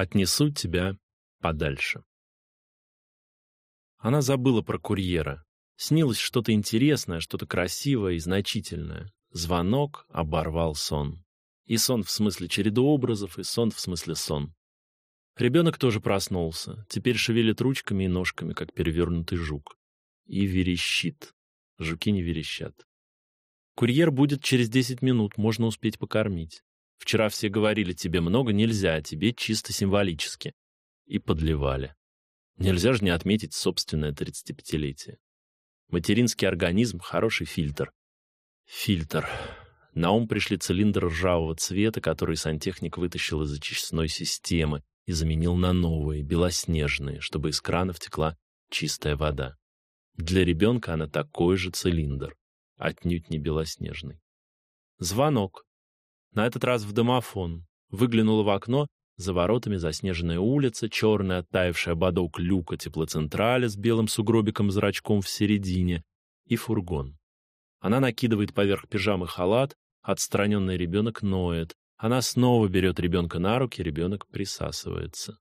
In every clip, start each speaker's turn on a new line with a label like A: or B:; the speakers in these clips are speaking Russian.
A: Отнесу тебя подальше. Она забыла про курьера. Снилось что-то интересное, что-то красивое и значительное. Звонок оборвал сон. И сон в смысле череду образов, и сон в смысле сон. Ребенок тоже проснулся. Теперь шевелит ручками и ножками, как перевернутый жук. И верещит. Жуки не верещат. Курьер будет через 10 минут, можно успеть покормить. Вчера все говорили, тебе много нельзя, а тебе чисто символически. И подливали. Нельзя же не отметить собственное 35-летие. Материнский организм — хороший фильтр. Фильтр. На ум пришли цилиндр ржавого цвета, который сантехник вытащил из очистной системы и заменил на новые, белоснежные, чтобы из кранов текла чистая вода. Для ребенка она такой же цилиндр, отнюдь не белоснежный. Звонок. На этот раз в домофон. Выглянула в окно за воротами заснеженная улица, черный оттаивший ободок люка теплоцентрали с белым сугробиком зрачком в середине и фургон. Она накидывает поверх пижамы халат, отстраненный ребенок ноет. Она снова берет ребенка на руки, ребенок присасывается.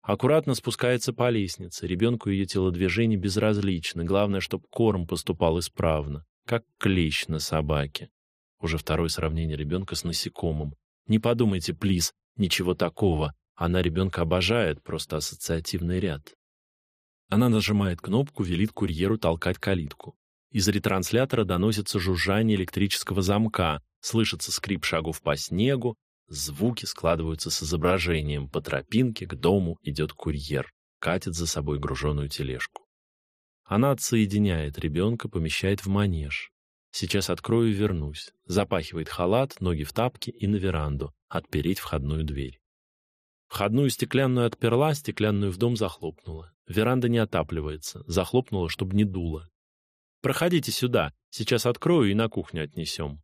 A: Аккуратно спускается по лестнице. Ребенку ее телодвижения безразличны. Главное, чтобы корм поступал исправно, как клещ на собаке. Уже второе сравнение ребенка с насекомым. Не подумайте, плиз, Ничего такого. Она ребенка обожает, просто ассоциативный ряд. Она нажимает кнопку, велит курьеру толкать калитку. Из ретранслятора доносится жужжание электрического замка, слышится скрип шагов по снегу, звуки складываются с изображением. По тропинке к дому идет курьер, катит за собой груженую тележку. Она отсоединяет ребенка, помещает в манеж. Сейчас открою и вернусь. Запахивает халат, ноги в тапки и на веранду, отпереть входную дверь. Входную стеклянную отперла, стеклянную в дом захлопнула. Веранда не отапливается, захлопнула, чтобы не дуло. Проходите сюда, сейчас открою и на кухню отнесем.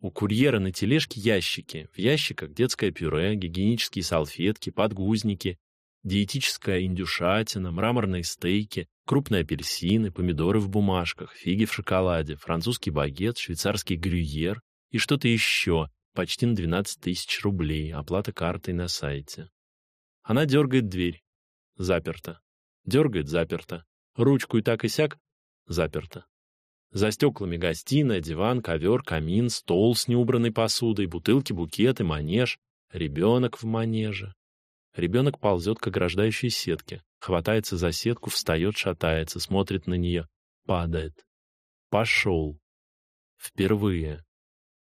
A: У курьера на тележке ящики. В ящиках детское пюре, гигиенические салфетки, подгузники, диетическая индюшатина, мраморные стейки, крупные апельсины, помидоры в бумажках, фиги в шоколаде, французский багет, швейцарский грюйер и что-то еще, почти на 12 тысяч рублей, оплата картой на сайте. Она дергает дверь. Заперто. Дергает, заперто. Ручку и так и сяк. Заперто. За стеклами гостиная, диван, ковер, камин, стол с неубранной посудой, бутылки, букеты, манеж. Ребенок в манеже. Ребенок ползет к ограждающей сетке, хватается за сетку, встает, шатается, смотрит на нее, падает. Пошел. Впервые.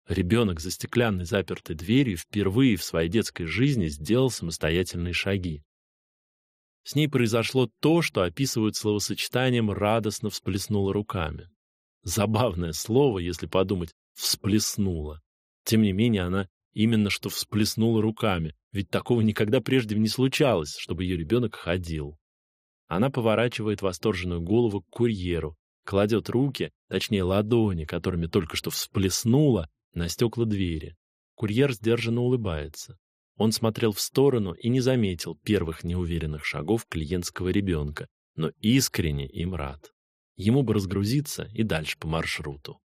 A: Ребенок за стеклянной запертой дверью впервые в своей детской жизни сделал самостоятельные шаги. С ней произошло то, что описывают словосочетанием «радостно всплеснула руками». Забавное слово, если подумать, «всплеснула». Тем не менее, она именно что всплеснула руками, ведь такого никогда прежде не случалось, чтобы ее ребенок ходил. Она поворачивает восторженную голову к курьеру, кладет руки, точнее ладони, которыми только что всплеснула, на стекла двери. Курьер сдержанно улыбается. Он смотрел в сторону и не заметил первых неуверенных шагов клиентского ребенка, но искренне им рад. Ему бы разгрузиться и дальше по маршруту.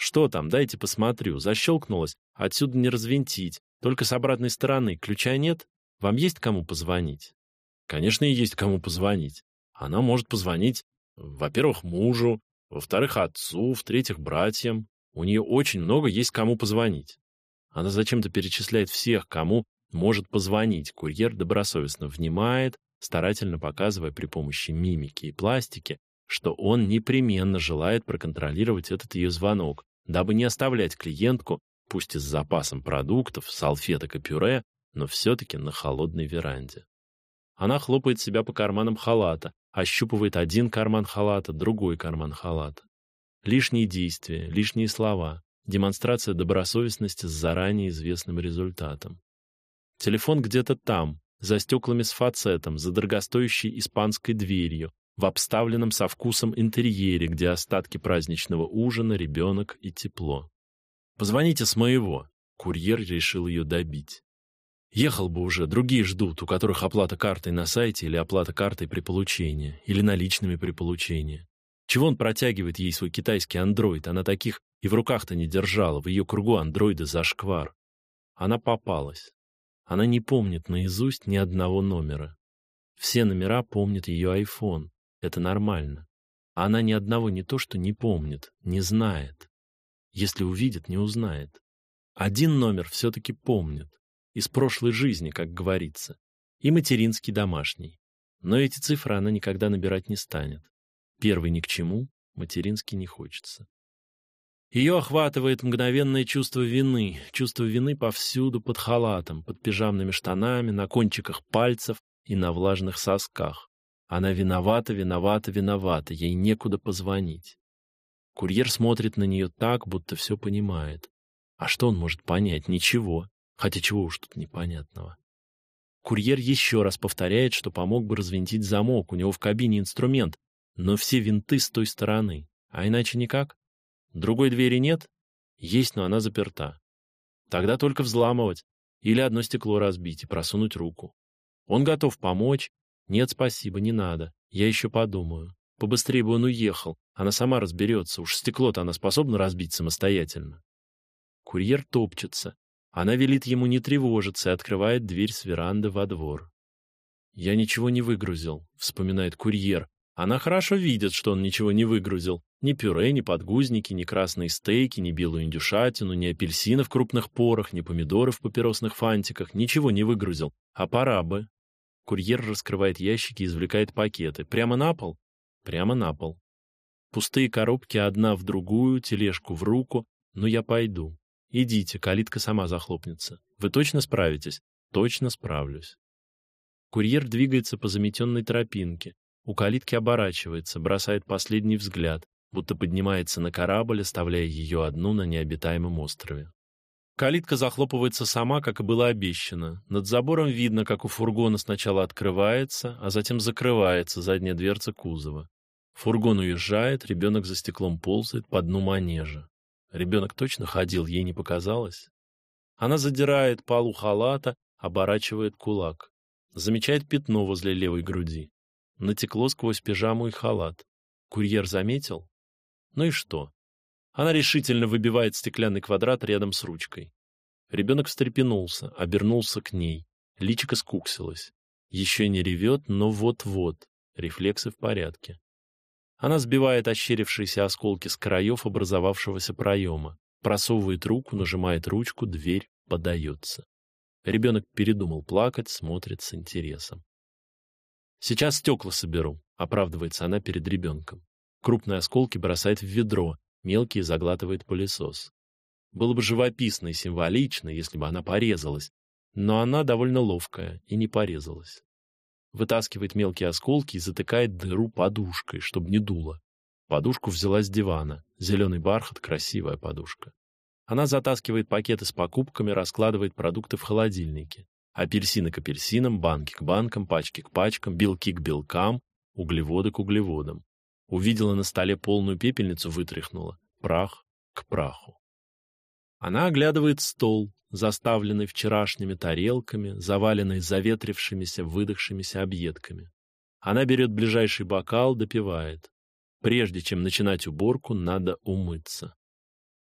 A: Что там, дайте посмотрю. Защелкнулось, отсюда не развинтить. Только с обратной стороны. Ключа нет? Вам есть кому позвонить? Конечно, есть кому позвонить. Она может позвонить, во-первых, мужу, во-вторых, отцу, в-третьих, братьям. У нее очень много есть кому позвонить. Она зачем-то перечисляет всех, кому может позвонить. Курьер добросовестно внимает, старательно показывая при помощи мимики и пластики, что он непременно желает проконтролировать этот ее звонок, дабы не оставлять клиентку, пусть и с запасом продуктов, салфеток и пюре, но все-таки на холодной веранде. Она хлопает себя по карманам халата, ощупывает один карман халата, другой карман халата. Лишние действия, лишние слова, демонстрация добросовестности с заранее известным результатом. Телефон где-то там, за стеклами с фацетом, за дорогостоящей испанской дверью, в обставленном со вкусом интерьере, где остатки праздничного ужина, ребенок и тепло. Позвоните с моего. Курьер решил ее добить. Ехал бы уже, другие ждут, у которых оплата картой на сайте или оплата картой при получении, или наличными при получении. Чего он протягивает ей свой китайский андроид? Она таких и в руках-то не держала, в ее кругу андроиды зашквар. Она попалась. Она не помнит наизусть ни одного номера. Все номера помнит ее айфон. Это нормально. А она ни одного не то, что не помнит, не знает. Если увидит, не узнает. Один номер все-таки помнит. Из прошлой жизни, как говорится. И материнский домашний. Но эти цифры она никогда набирать не станет. Первый ни к чему, материнский не хочется. Ее охватывает мгновенное чувство вины, чувство вины повсюду под халатом, под пижамными штанами, на кончиках пальцев и на влажных сосках. Она виновата, виновата, виновата, ей некуда позвонить. Курьер смотрит на нее так, будто все понимает. А что он может понять? Ничего. Хотя чего уж тут непонятного. Курьер еще раз повторяет, что помог бы развинтить замок, у него в кабине инструмент, но все винты с той стороны. А иначе никак. Другой двери нет? Есть, но она заперта. Тогда только взламывать или одно стекло разбить и просунуть руку. Он готов помочь. Нет, спасибо, не надо. Я еще подумаю. Побыстрее бы он уехал. Она сама разберется. Уж стекло-то она способна разбить самостоятельно. Курьер топчется. Она велит ему не тревожиться и открывает дверь с веранды во двор. «Я ничего не выгрузил», — вспоминает курьер, она хорошо видит, что он ничего не выгрузил. Ни пюре, ни подгузники, ни красные стейки, ни белую индюшатину, ни апельсины в крупных порах, ни помидоры в папиросных фантиках. Ничего не выгрузил. А пора бы. Курьер раскрывает ящики и извлекает пакеты. Прямо на пол? Прямо на пол. Пустые коробки одна в другую, тележку в руку. Но я пойду. Идите, калитка сама захлопнется. Вы точно справитесь? Точно справлюсь. Курьер двигается по заметенной тропинке. У калитки оборачивается, бросает последний взгляд, будто поднимается на корабль, оставляя ее одну на необитаемом острове. Калитка захлопывается сама, как и было обещано. Над забором видно, как у фургона сначала открывается, а затем закрывается задняя дверца кузова. Фургон уезжает, ребенок за стеклом ползает по дну манежа. Ребенок точно ходил, ей не показалось. Она задирает полу халата, оборачивает кулак. Замечает пятно возле левой груди натекло сквозь пижаму и халат. Курьер заметил? Ну и что? Она решительно выбивает стеклянный квадрат рядом с ручкой. Ребенок встрепенулся, обернулся к ней. Личико скуксилось. Еще не ревет, но вот-вот. Рефлексы в порядке. Она сбивает ощерившиеся осколки с краев образовавшегося проема. Просовывает руку, нажимает ручку, дверь подается. Ребенок передумал плакать, смотрит с интересом. Сейчас стекла соберу, оправдывается она перед ребенком. Крупные осколки бросает в ведро, мелкие заглатывает пылесос. Было бы живописно и символично, если бы она порезалась, но она довольно ловкая и не порезалась. Вытаскивает мелкие осколки и затыкает дыру подушкой, чтобы не дуло. Подушку взяла с дивана. Зеленый бархат, красивая подушка. Она затаскивает пакеты с покупками, раскладывает продукты в холодильнике. Апельсины к апельсинам, банки к банкам, пачки к пачкам, белки к белкам, углеводы к углеводам. Увидела на столе полную пепельницу, вытряхнула. Прах к праху. Она оглядывает стол, заставленный вчерашними тарелками, заваленный заветрившимися, выдохшимися объедками. Она берет ближайший бокал, допивает. Прежде чем начинать уборку, надо умыться.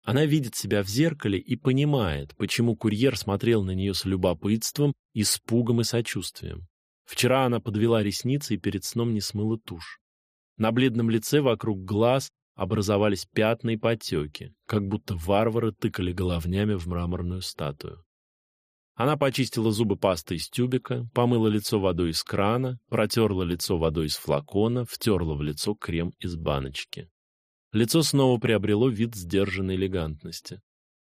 A: Она видит себя в зеркале и понимает, почему курьер смотрел на нее с любопытством, испугом и сочувствием. Вчера она подвела ресницы и перед сном не смыла тушь. На бледном лице вокруг глаз образовались пятна и потеки, как будто варвары тыкали головнями в мраморную статую. Она почистила зубы пастой из тюбика, помыла лицо водой из крана, протерла лицо водой из флакона, втерла в лицо крем из баночки. Лицо снова приобрело вид сдержанной элегантности.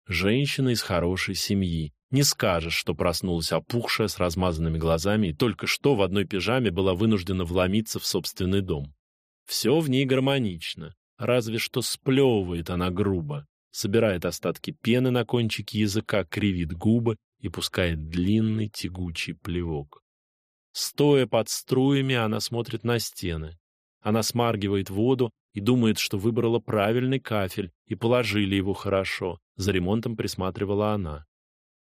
A: Женщина из хорошей семьи. Не скажешь, что проснулась опухшая с размазанными глазами и только что в одной пижаме была вынуждена вломиться в собственный дом. Все в ней гармонично, разве что сплевывает она грубо, собирает остатки пены на кончике языка, кривит губы и пускает длинный тягучий плевок. Стоя под струями, она смотрит на стены. Она смаргивает воду и думает, что выбрала правильный кафель и положили его хорошо. За ремонтом присматривала она.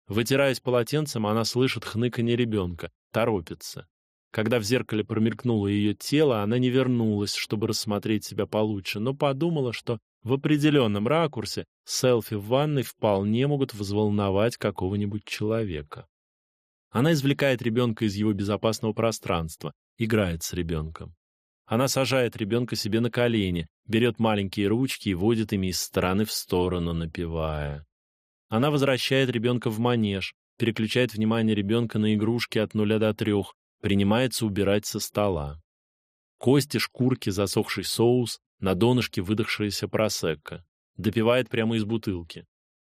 A: Вытираясь полотенцем, она слышит хныканье ребенка, торопится. Когда в зеркале промелькнуло ее тело, она не вернулась, чтобы рассмотреть себя получше, но подумала, что в определенном ракурсе селфи в ванной вполне могут взволновать какого-нибудь человека. Она извлекает ребенка из его безопасного пространства, играет с ребенком. Она сажает ребенка себе на колени, берет маленькие ручки и водит ими из стороны в сторону, напевая. Она возвращает ребенка в манеж, переключает внимание ребенка на игрушки от нуля до трех, принимается убирать со стола. Кости, шкурки, засохший соус, на донышке выдохшаяся просекко. Допивает прямо из бутылки.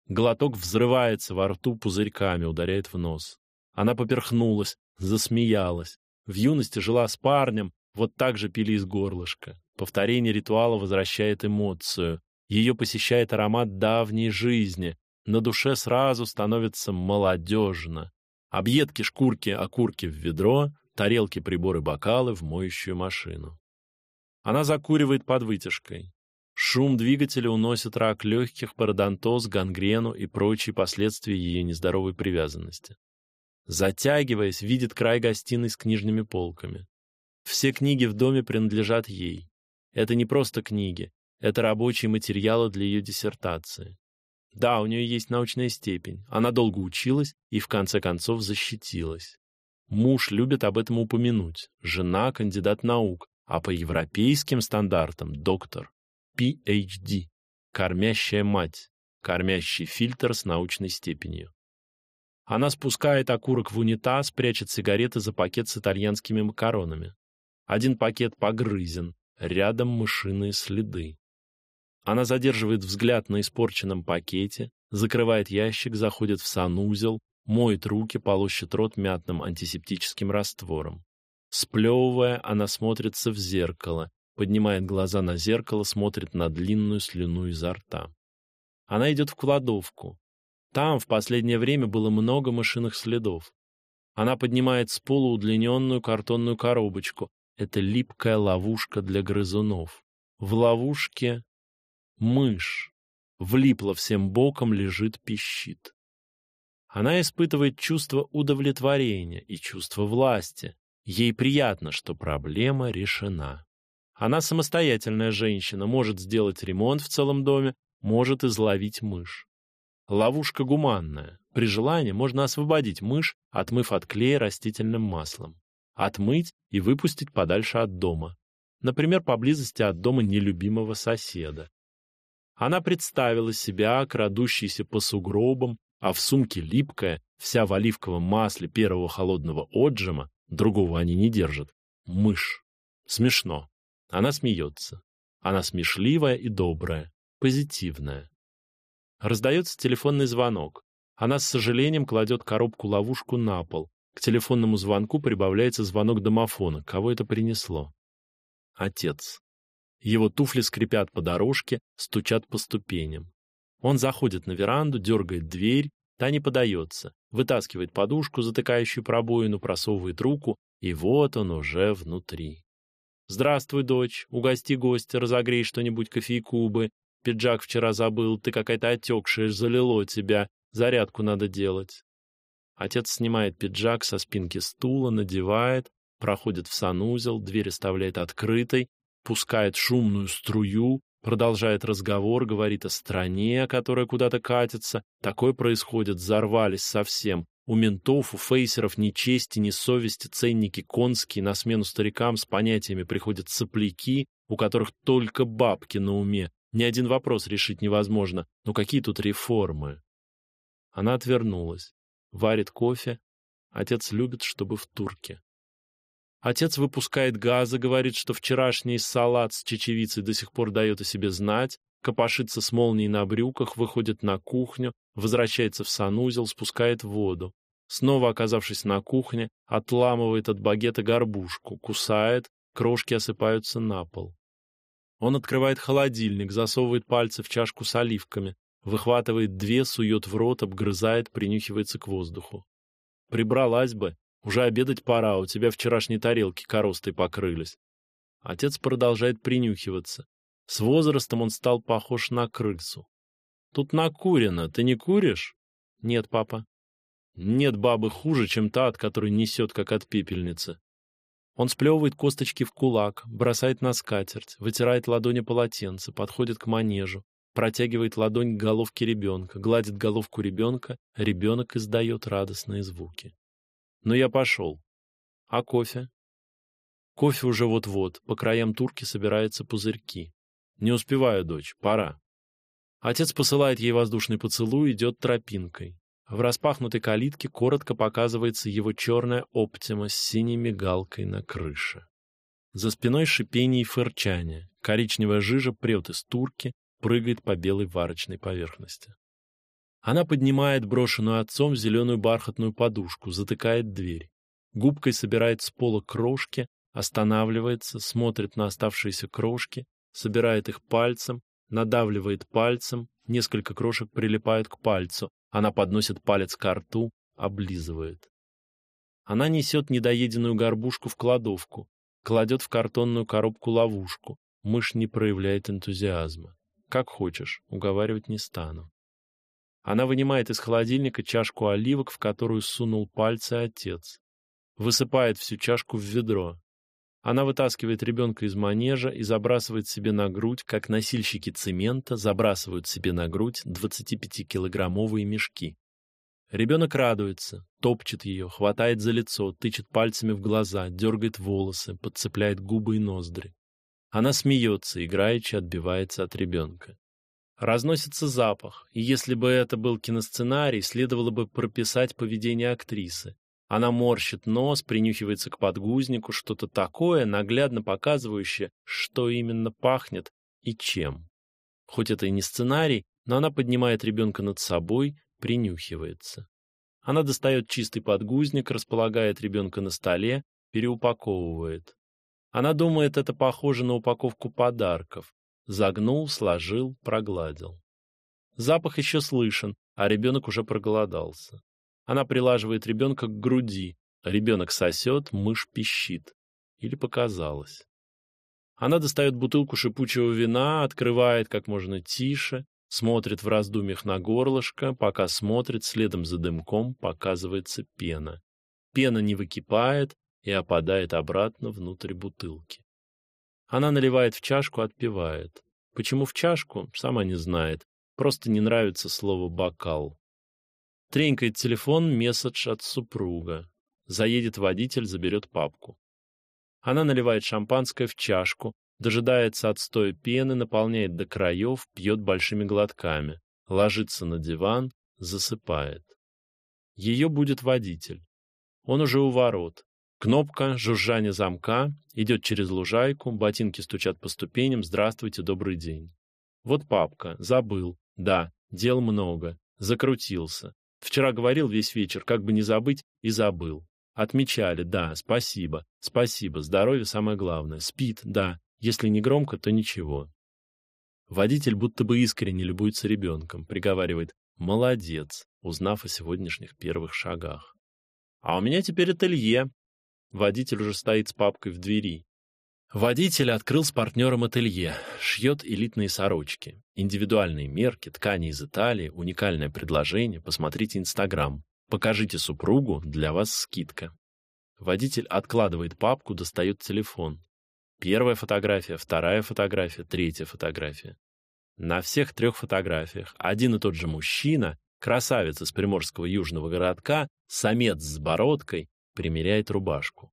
A: Глоток взрывается во рту пузырьками, ударяет в нос. Она поперхнулась, засмеялась. В юности жила с парнем, вот так же пили из горлышка. Повторение ритуала возвращает эмоцию. Ее посещает аромат давней жизни. На душе сразу становится молодежно. Объедки, шкурки, окурки в ведро, тарелки, приборы, бокалы в моющую машину. Она закуривает под вытяжкой. Шум двигателя уносит рак легких, пародонтоз, гангрену и прочие последствия ее нездоровой привязанности. Затягиваясь, видит край гостиной с книжными полками. Все книги в доме принадлежат ей. Это не просто книги, это рабочие материалы для ее диссертации. Да, у нее есть научная степень. Она долго училась и в конце концов защитилась. Муж любит об этом упомянуть. Жена кандидат наук, а по европейским стандартам доктор. PhD. Кормящая мать. Кормящий фильтр с научной степенью. Она спускает окурок в унитаз, прячет сигареты за пакет с итальянскими макаронами. Один пакет погрызен, рядом мышиные следы. Она задерживает взгляд на испорченном пакете, закрывает ящик, заходит в санузел, моет руки, полощет рот мятным антисептическим раствором. Сплевывая, она смотрится в зеркало, поднимает глаза на зеркало, смотрит на длинную слюну изо рта. Она идет в кладовку, там в последнее время было много мышиных следов. Она поднимает с пола удлиненную картонную коробочку. Это липкая ловушка для грызунов. В ловушке мышь. Влипла всем боком, лежит, пищит. Она испытывает чувство удовлетворения и чувство власти. Ей приятно, что проблема решена. Она самостоятельная женщина, может сделать ремонт в целом доме, может изловить мышь. Ловушка гуманная. При желании можно освободить мышь, отмыв от клея растительным маслом. Отмыть и выпустить подальше от дома. Например, поблизости от дома нелюбимого соседа. Она представила себя, крадущейся по сугробам, а в сумке липкая, вся в оливковом масле первого холодного отжима, другого они не держат, мышь. Смешно. Она смеется. Она смешливая и добрая, позитивная. Раздается телефонный звонок. Она с сожалением кладет коробку-ловушку на пол. К телефонному звонку прибавляется звонок домофона. Кого это принесло? Отец. Его туфли скрипят по дорожке, стучат по ступеням. Он заходит на веранду, дергает дверь, та не подается, вытаскивает подушку, затыкающую пробоину, просовывает руку, и вот он уже внутри. «Здравствуй, дочь, угости гостя, разогрей что-нибудь кофейку бы, Пиджак вчера забыл, ты какая-то отекшая, залило тебя. Зарядку надо делать. Отец снимает пиджак со спинки стула, надевает, проходит в санузел, дверь оставляет открытой, пускает шумную струю, продолжает разговор, говорит о стране, которая куда-то катится. Такое происходит, взорвались совсем. У ментов, у фейсеров ни чести, ни совести, ценники конские, на смену старикам с понятиями приходят сопляки, у которых только бабки на уме, ни один вопрос решить невозможно. Но какие тут реформы? Она отвернулась. Варит кофе. Отец любит, чтобы в турке. Отец выпускает газы, говорит, что вчерашний салат с чечевицей до сих пор дает о себе знать, копошится с молнией на брюках, выходит на кухню, возвращается в санузел, спускает воду. Снова оказавшись на кухне, отламывает от багета горбушку, кусает, крошки осыпаются на пол. Он открывает холодильник, засовывает пальцы в чашку с оливками, выхватывает две, сует в рот, обгрызает, принюхивается к воздуху. Прибралась бы, уже обедать пора, у тебя вчерашние тарелки коростой покрылись. Отец продолжает принюхиваться. С возрастом он стал похож на крысу. Тут накурено, ты не куришь? Нет, папа. Нет бабы хуже, чем та, от которой несет, как от пепельницы. Он сплевывает косточки в кулак, бросает на скатерть, вытирает ладони полотенце, подходит к манежу, протягивает ладонь к головке ребенка, гладит головку ребенка, ребенок издает радостные звуки. Но я пошел. А кофе? Кофе уже вот-вот, по краям турки собираются пузырьки. Не успеваю, дочь, пора. Отец посылает ей воздушный поцелуй, идет тропинкой. В распахнутой калитке коротко показывается его черная оптима с синей мигалкой на крыше. За спиной шипение и фырчание. Коричневая жижа прет из турки, прыгает по белой варочной поверхности. Она поднимает брошенную отцом зеленую бархатную подушку, затыкает дверь. Губкой собирает с пола крошки, останавливается, смотрит на оставшиеся крошки, собирает их пальцем, надавливает пальцем, несколько крошек прилипают к пальцу. Она подносит палец к рту, облизывает. Она несет недоеденную горбушку в кладовку, кладет в картонную коробку ловушку. Мышь не проявляет энтузиазма. Как хочешь, уговаривать не стану. Она вынимает из холодильника чашку оливок, в которую сунул пальцы отец. Высыпает всю чашку в ведро. Она вытаскивает ребенка из манежа и забрасывает себе на грудь, как носильщики цемента забрасывают себе на грудь 25-килограммовые мешки. Ребенок радуется, топчет ее, хватает за лицо, тычет пальцами в глаза, дергает волосы, подцепляет губы и ноздри. Она смеется, играючи отбивается от ребенка. Разносится запах, и если бы это был киносценарий, следовало бы прописать поведение актрисы. Она морщит нос, принюхивается к подгузнику, что-то такое, наглядно показывающее, что именно пахнет и чем. Хоть это и не сценарий, но она поднимает ребенка над собой, принюхивается. Она достает чистый подгузник, располагает ребенка на столе, переупаковывает. Она думает, это похоже на упаковку подарков. Загнул, сложил, прогладил. Запах еще слышен, а ребенок уже проголодался. Она прилаживает ребенка к груди. Ребенок сосет, мышь пищит. Или показалось. Она достает бутылку шипучего вина, открывает как можно тише, смотрит в раздумьях на горлышко, пока смотрит, следом за дымком показывается пена. Пена не выкипает и опадает обратно внутрь бутылки. Она наливает в чашку, отпивает. Почему в чашку, сама не знает. Просто не нравится слово бокал. Тренькает телефон, месседж от супруга. Заедет водитель, заберет папку. Она наливает шампанское в чашку, дожидается отстоя пены, наполняет до краев, пьет большими глотками, ложится на диван, засыпает. Ее будет водитель. Он уже у ворот. Кнопка, жужжание замка, идет через лужайку, ботинки стучат по ступеням. Здравствуйте, добрый день. Вот папка, забыл. Да, дел много. Закрутился. Вчера говорил весь вечер, как бы не забыть, и забыл. Отмечали, да, спасибо, спасибо, здоровье самое главное. Спит, да, если не громко, то ничего. Водитель будто бы искренне любуется ребенком, приговаривает «молодец», узнав о сегодняшних первых шагах. «А у меня теперь ателье». Водитель уже стоит с папкой в двери. Водитель открыл с партнером ателье, шьет элитные сорочки, индивидуальные мерки, ткани из Италии, уникальное предложение, посмотрите Инстаграм. Покажите супругу, для вас скидка. Водитель откладывает папку, достает телефон. Первая фотография, вторая фотография, третья фотография. На всех трех фотографиях один и тот же мужчина, красавец из приморского южного городка, самец с бородкой, примеряет рубашку.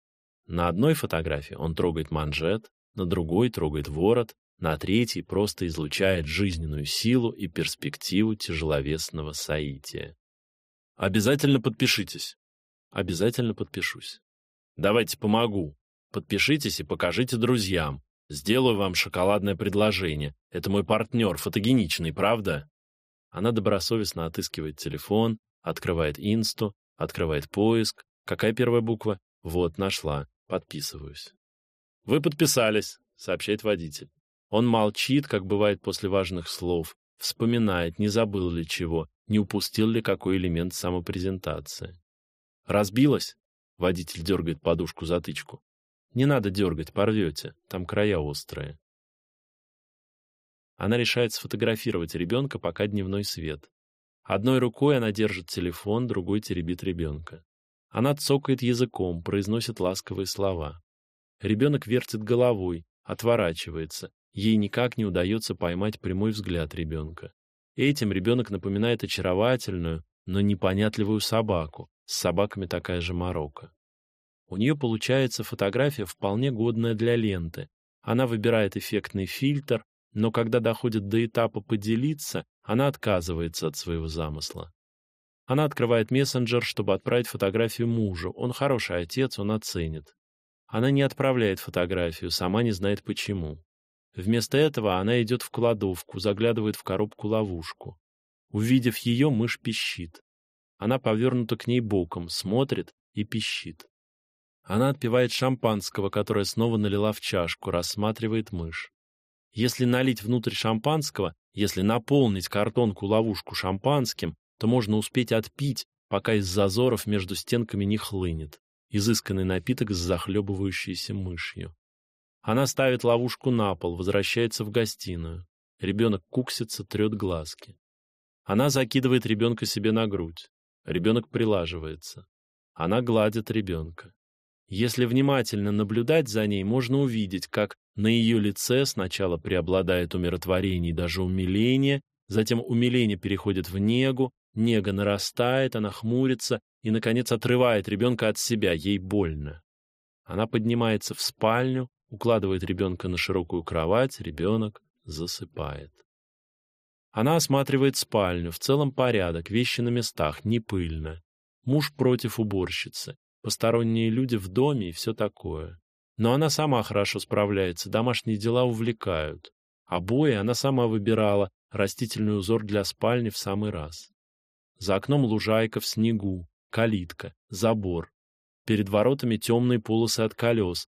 A: На одной фотографии он трогает манжет, на другой трогает ворот, на третьей просто излучает жизненную силу и перспективу тяжеловесного соития. Обязательно подпишитесь. Обязательно подпишусь. Давайте помогу. Подпишитесь и покажите друзьям. Сделаю вам шоколадное предложение. Это мой партнер, фотогеничный, правда? Она добросовестно отыскивает телефон, открывает инсту, открывает поиск. Какая первая буква? Вот, нашла. Подписываюсь. Вы подписались, сообщает водитель. Он молчит, как бывает после важных слов, вспоминает, не забыл ли чего, не упустил ли какой элемент самопрезентации. Разбилась? Водитель дергает подушку затычку. Не надо дергать, порвете, там края острые. Она решает сфотографировать ребенка, пока дневной свет. Одной рукой она держит телефон, другой теребит ребенка. Она цокает языком, произносит ласковые слова. Ребенок вертит головой, отворачивается. Ей никак не удается поймать прямой взгляд ребенка. Этим ребенок напоминает очаровательную, но непонятливую собаку, С собаками такая же морока. У нее получается фотография вполне годная для ленты. Она выбирает эффектный фильтр, но когда доходит до этапа поделиться, она отказывается от своего замысла. Она открывает мессенджер, чтобы отправить фотографию мужу. Он хороший отец, он оценит. Она не отправляет фотографию, сама не знает почему. Вместо этого она идет в кладовку, заглядывает в коробку-ловушку. Увидев ее, мышь пищит. Она повернута к ней боком, смотрит и пищит. Она отпивает шампанского, которое снова налила в чашку, рассматривает мышь. Если налить внутрь шампанского, если наполнить картонку-ловушку шампанским, то можно успеть отпить, пока из зазоров между стенками не хлынет. Изысканный напиток с захлебывающейся мышью. Она ставит ловушку на пол, возвращается в гостиную. Ребенок куксится, трет глазки. Она закидывает ребенка себе на грудь. Ребенок прилаживается. Она гладит ребенка. Если внимательно наблюдать за ней, можно увидеть, как на ее лице сначала преобладает умиротворение и даже умиление, затем умиление переходит в негу, нега нарастает, она хмурится и, наконец, отрывает ребенка от себя, ей больно. Она поднимается в спальню, укладывает ребенка на широкую кровать, ребенок засыпает. Она осматривает спальню, в целом порядок, вещи на местах, не пыльно. Муж против уборщицы посторонние люди в доме и все такое. Но она сама хорошо справляется, домашние дела увлекают. Обои она сама выбирала, растительный узор для спальни в самый раз. За окном лужайка в снегу, калитка, забор. Перед воротами темные полосы от колес.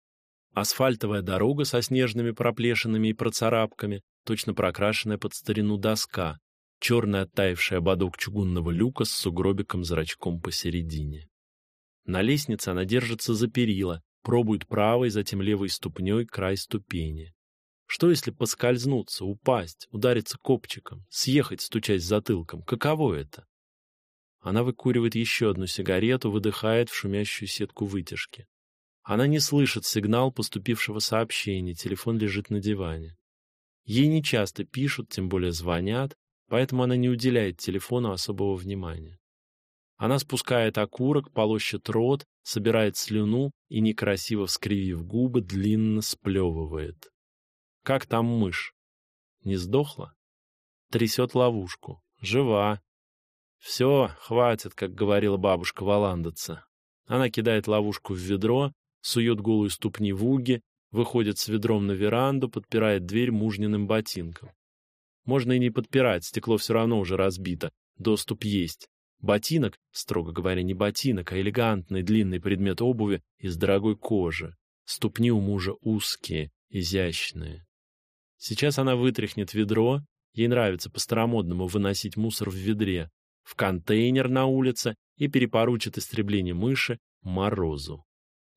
A: Асфальтовая дорога со снежными проплешинами и процарапками, точно прокрашенная под старину доска, черный оттаивший ободок чугунного люка с сугробиком-зрачком посередине. На лестнице она держится за перила, пробует правой, затем левой ступней край ступени. Что если поскользнуться, упасть, удариться копчиком, съехать, стучась затылком? Каково это? Она выкуривает еще одну сигарету, выдыхает в шумящую сетку вытяжки. Она не слышит сигнал поступившего сообщения, телефон лежит на диване. Ей не часто пишут, тем более звонят, поэтому она не уделяет телефону особого внимания. Она спускает окурок, полощет рот, собирает слюну и, некрасиво вскривив губы, длинно сплевывает. Как там мышь? Не сдохла? Трясет ловушку. Жива. Все, хватит, как говорила бабушка Валандоца. Она кидает ловушку в ведро, сует голые ступни в уги, выходит с ведром на веранду, подпирает дверь мужниным ботинком. Можно и не подпирать, стекло все равно уже разбито, доступ есть. Ботинок, строго говоря, не ботинок, а элегантный длинный предмет обуви из дорогой кожи. Ступни у мужа узкие, изящные. Сейчас она вытряхнет ведро, ей нравится по-старомодному выносить мусор в ведре, в контейнер на улице и перепоручит истребление мыши Морозу.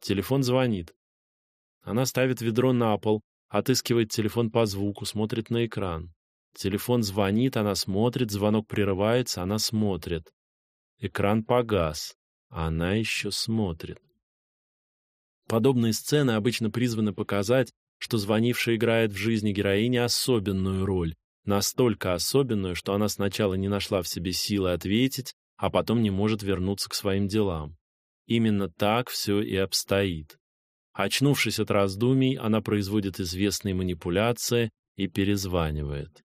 A: Телефон звонит. Она ставит ведро на пол, отыскивает телефон по звуку, смотрит на экран. Телефон звонит, она смотрит, звонок прерывается, она смотрит. Экран погас, она еще смотрит. Подобные сцены обычно призваны показать, что звонившая играет в жизни героини особенную роль, настолько особенную, что она сначала не нашла в себе силы ответить, а потом не может вернуться к своим делам. Именно так все и обстоит. Очнувшись от раздумий, она производит известные манипуляции и перезванивает.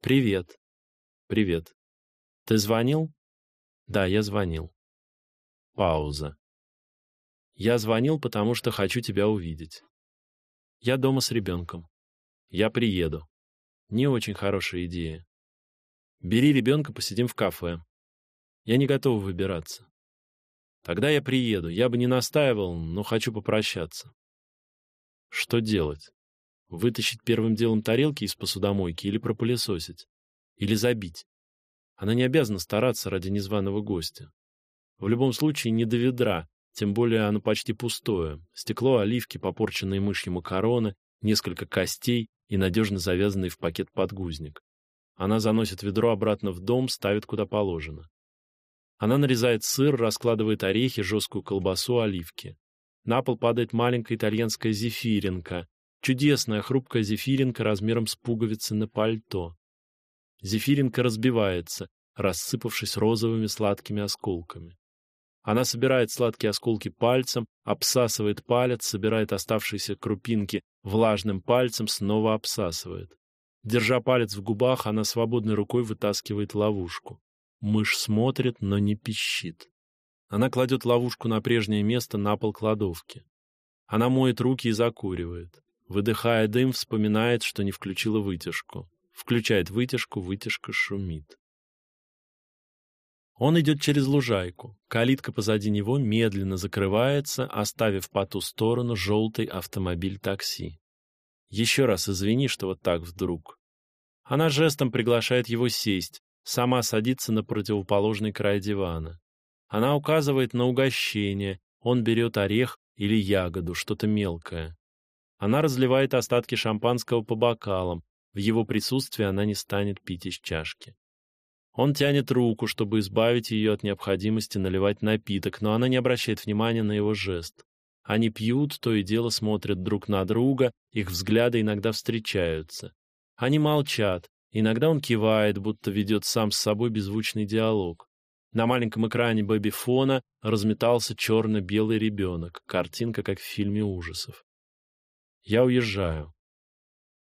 A: Привет. Привет. Ты звонил? Да, я звонил. Пауза. Я звонил, потому что хочу тебя увидеть. Я дома с ребенком. Я приеду. Не очень хорошая идея. Бери ребенка, посидим в кафе. Я не готов выбираться. Тогда я приеду. Я бы не настаивал, но хочу попрощаться. Что делать? Вытащить первым делом тарелки из посудомойки или пропылесосить? Или забить? Она не обязана стараться ради незваного гостя. В любом случае не до ведра, тем более оно почти пустое. Стекло, оливки, попорченные мышью макароны, несколько костей и надежно завязанный в пакет подгузник. Она заносит ведро обратно в дом, ставит куда положено. Она нарезает сыр, раскладывает орехи, жесткую колбасу, оливки. На пол падает маленькая итальянская зефиринка, чудесная хрупкая зефиринка размером с пуговицы на пальто. Зефиринка разбивается, рассыпавшись розовыми сладкими осколками. Она собирает сладкие осколки пальцем, обсасывает палец, собирает оставшиеся крупинки влажным пальцем, снова обсасывает. Держа палец в губах, она свободной рукой вытаскивает ловушку. Мышь смотрит, но не пищит. Она кладет ловушку на прежнее место на пол кладовки. Она моет руки и закуривает. Выдыхая дым, вспоминает, что не включила вытяжку. Включает вытяжку, вытяжка шумит. Он идет через лужайку. Калитка позади него медленно закрывается, оставив по ту сторону желтый автомобиль такси. Еще раз извини, что вот так вдруг. Она жестом приглашает его сесть, сама садится на противоположный край дивана. Она указывает на угощение, он берет орех или ягоду, что-то мелкое. Она разливает остатки шампанского по бокалам. В его присутствии она не станет пить из чашки. Он тянет руку, чтобы избавить ее от необходимости наливать напиток, но она не обращает внимания на его жест. Они пьют, то и дело смотрят друг на друга, их взгляды иногда встречаются. Они молчат, иногда он кивает, будто ведет сам с собой беззвучный диалог. На маленьком экране бэби-фона разметался черно-белый ребенок, картинка как в фильме ужасов. Я уезжаю.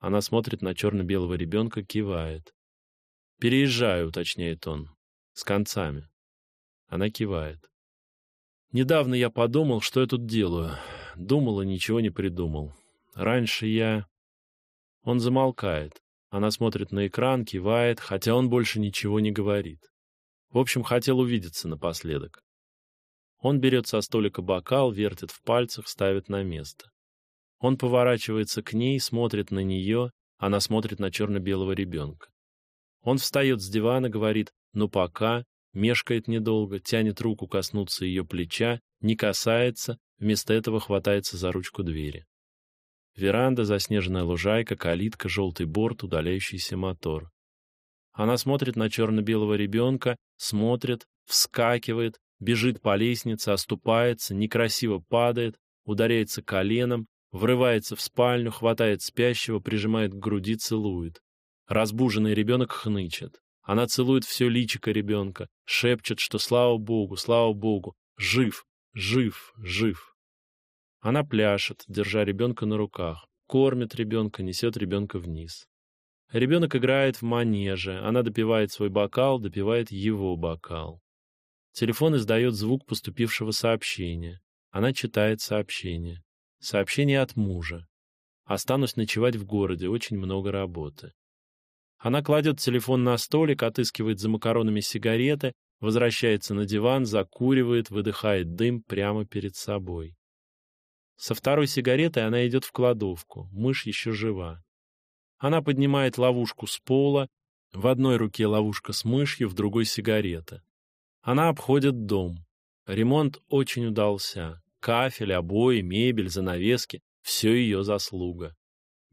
A: Она смотрит на черно-белого ребенка, кивает. Переезжаю, уточняет он. С концами. Она кивает. Недавно я подумал, что я тут делаю. Думал и ничего не придумал. Раньше я... Он замолкает. Она смотрит на экран, кивает, хотя он больше ничего не говорит. В общем, хотел увидеться напоследок. Он берет со столика бокал, вертит в пальцах, ставит на место. Он поворачивается к ней, смотрит на нее, она смотрит на черно-белого ребенка. Он встает с дивана, говорит «ну пока», мешкает недолго, тянет руку коснуться ее плеча, не касается, вместо этого хватается за ручку двери. Веранда, заснеженная лужайка, калитка, желтый борт, удаляющийся мотор. Она смотрит на черно-белого ребенка, смотрит, вскакивает, бежит по лестнице, оступается, некрасиво падает, ударяется коленом, врывается в спальню, хватает спящего, прижимает к груди, целует. Разбуженный ребенок хнычет. Она целует все личико ребенка, шепчет, что слава богу, слава богу, жив, жив, жив. Она пляшет, держа ребенка на руках, кормит ребенка, несет ребенка вниз. Ребенок играет в манеже, она допивает свой бокал, допивает его бокал. Телефон издает звук поступившего сообщения. Она читает сообщение. Сообщение от мужа. Останусь ночевать в городе, очень много работы. Она кладет телефон на столик, отыскивает за макаронами сигареты, возвращается на диван, закуривает, выдыхает дым прямо перед собой. Со второй сигаретой она идет в кладовку. Мышь еще жива. Она поднимает ловушку с пола. В одной руке ловушка с мышью, в другой сигарета. Она обходит дом. Ремонт очень удался. Кафель, обои, мебель, занавески — все ее заслуга.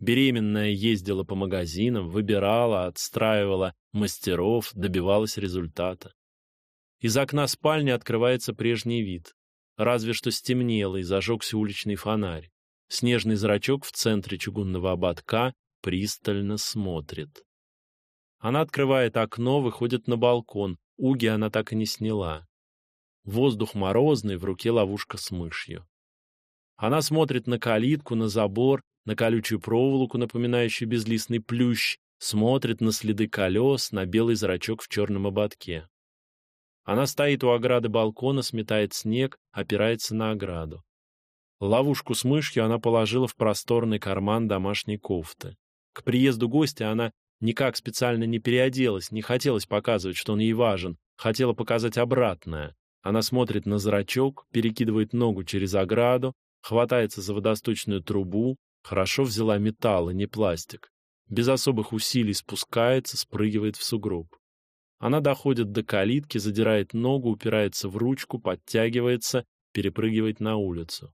A: Беременная ездила по магазинам, выбирала, отстраивала мастеров, добивалась результата. Из окна спальни открывается прежний вид. Разве что стемнело и зажегся уличный фонарь. Снежный зрачок в центре чугунного ободка пристально смотрит. Она открывает окно, выходит на балкон. Уги она так и не сняла. Воздух морозный, в руке ловушка с мышью. Она смотрит на калитку, на забор, на колючую проволоку, напоминающую безлистный плющ, смотрит на следы колес, на белый зрачок в черном ободке. Она стоит у ограды балкона, сметает снег, опирается на ограду. Ловушку с мышью она положила в просторный карман домашней кофты. К приезду гостя она никак специально не переоделась, не хотелось показывать, что он ей важен, хотела показать обратное. Она смотрит на зрачок, перекидывает ногу через ограду, хватается за водосточную трубу, Хорошо взяла металл, а не пластик. Без особых усилий спускается, спрыгивает в сугроб. Она доходит до калитки, задирает ногу, упирается в ручку, подтягивается, перепрыгивает на улицу.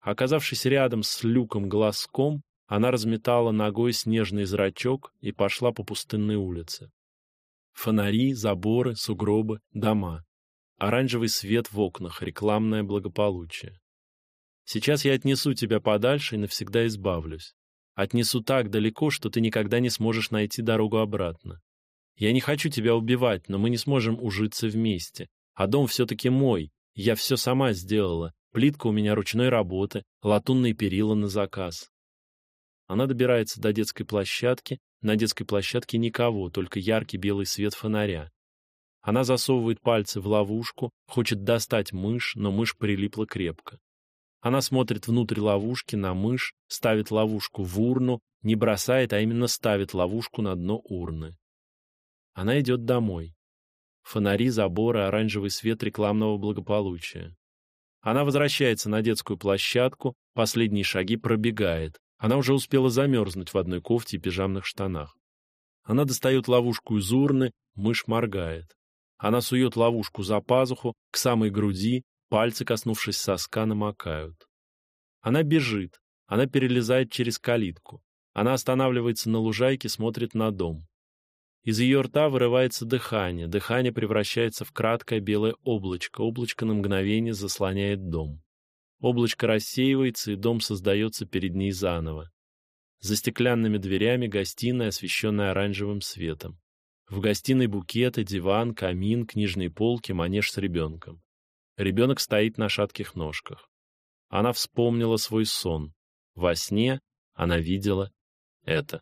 A: Оказавшись рядом с люком глазком, она разметала ногой снежный зрачок и пошла по пустынной улице. Фонари, заборы, сугробы, дома. Оранжевый свет в окнах, рекламное благополучие. Сейчас я отнесу тебя подальше и навсегда избавлюсь. Отнесу так далеко, что ты никогда не сможешь найти дорогу обратно. Я не хочу тебя убивать, но мы не сможем ужиться вместе. А дом все-таки мой, Я все сама сделала. Плитка у меня ручной работы, латунные перила на заказ. Она добирается до детской площадки. На детской площадке никого, только яркий белый свет фонаря. Она засовывает пальцы в ловушку, хочет достать мышь, но мышь прилипла крепко. Она смотрит внутрь ловушки на мышь, ставит ловушку в урну, не бросает, а именно ставит ловушку на дно урны. Она идет домой. Фонари, заборы, оранжевый свет рекламного благополучия. Она возвращается на детскую площадку, последние шаги пробегает. Она уже успела замерзнуть в одной кофте и пижамных штанах. Она достает ловушку из урны, мышь моргает. Она сует ловушку за пазуху, к самой груди, пальцы, коснувшись соска, намокают. Она бежит, она перелезает через калитку. Она останавливается на лужайке, смотрит на дом. Из ее рта вырывается дыхание, дыхание превращается в краткое белое облачко, облачко на мгновение заслоняет дом. Облачко рассеивается, и дом создается перед ней заново. За стеклянными дверями гостиная, освещенная оранжевым светом. В гостиной букеты, диван, камин, книжные полки, манеж с ребенком. Ребенок стоит на шатких ножках. Она вспомнила свой сон. Во сне она видела это.